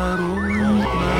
para o.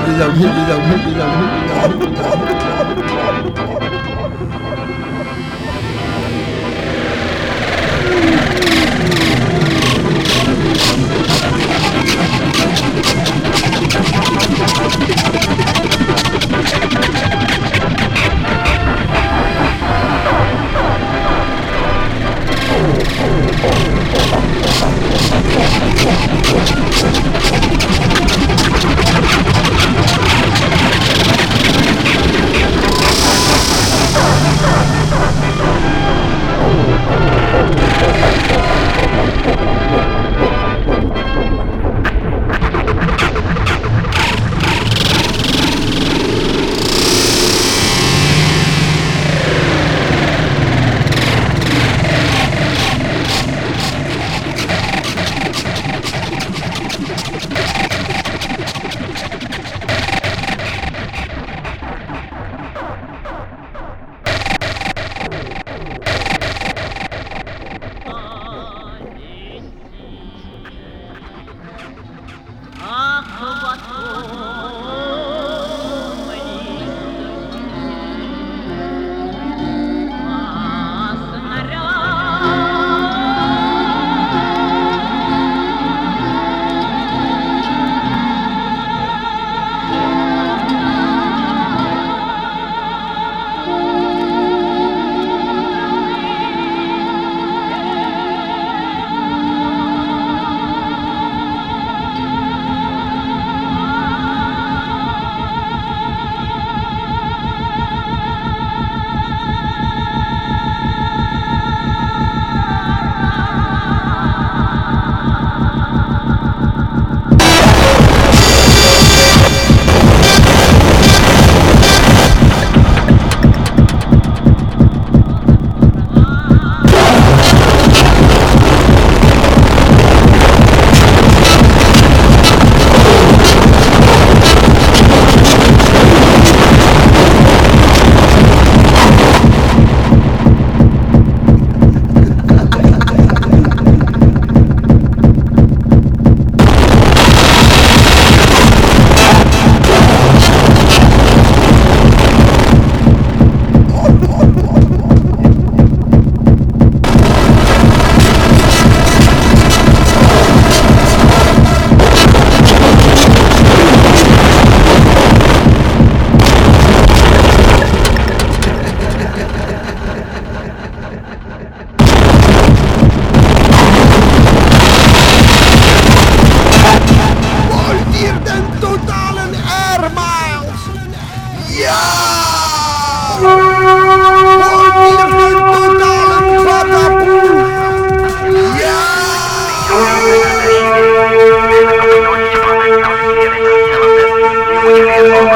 des amis.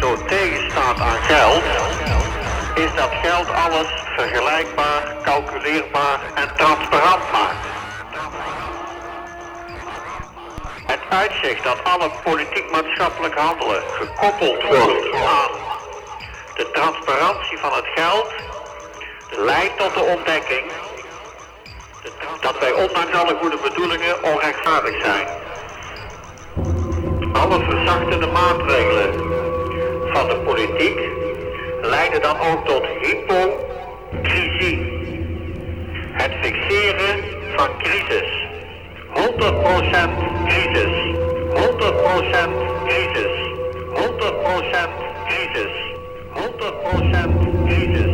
zo tegenstaat aan geld, is dat geld alles vergelijkbaar, calculeerbaar en transparant maakt. Het uitzicht dat alle politiek-maatschappelijk handelen gekoppeld wordt aan de transparantie van het geld, leidt tot de ontdekking dat wij ondanks alle goede bedoelingen onrechtvaardig zijn. Alle verzachtende maatregelen van de politiek leiden dan ook tot hypocrisie. Het fixeren van crisis. 100% crisis. 100% crisis. 100% crisis. 100% crisis.